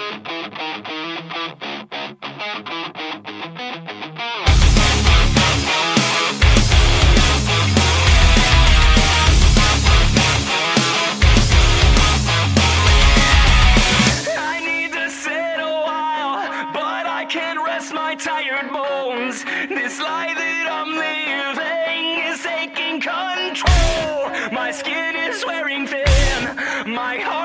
I need to sit a while, but I can't rest my tired bones. This lie that I'm living is taking control. My skin is wearing thin, my heart.